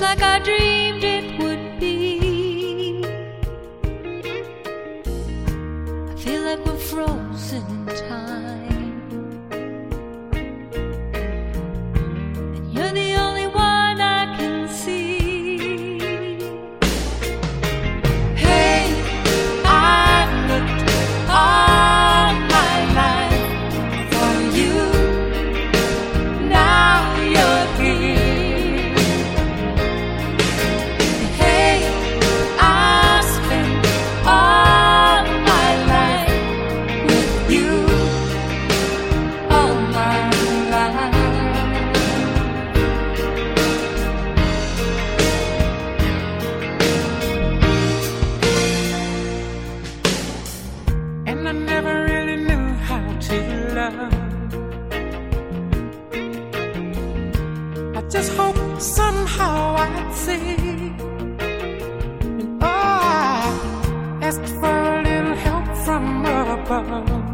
like I dreamed it would be. I feel like we're frozen in time. Never really knew how to love. I just hope somehow I'd see. And oh, I asked for a little help from above.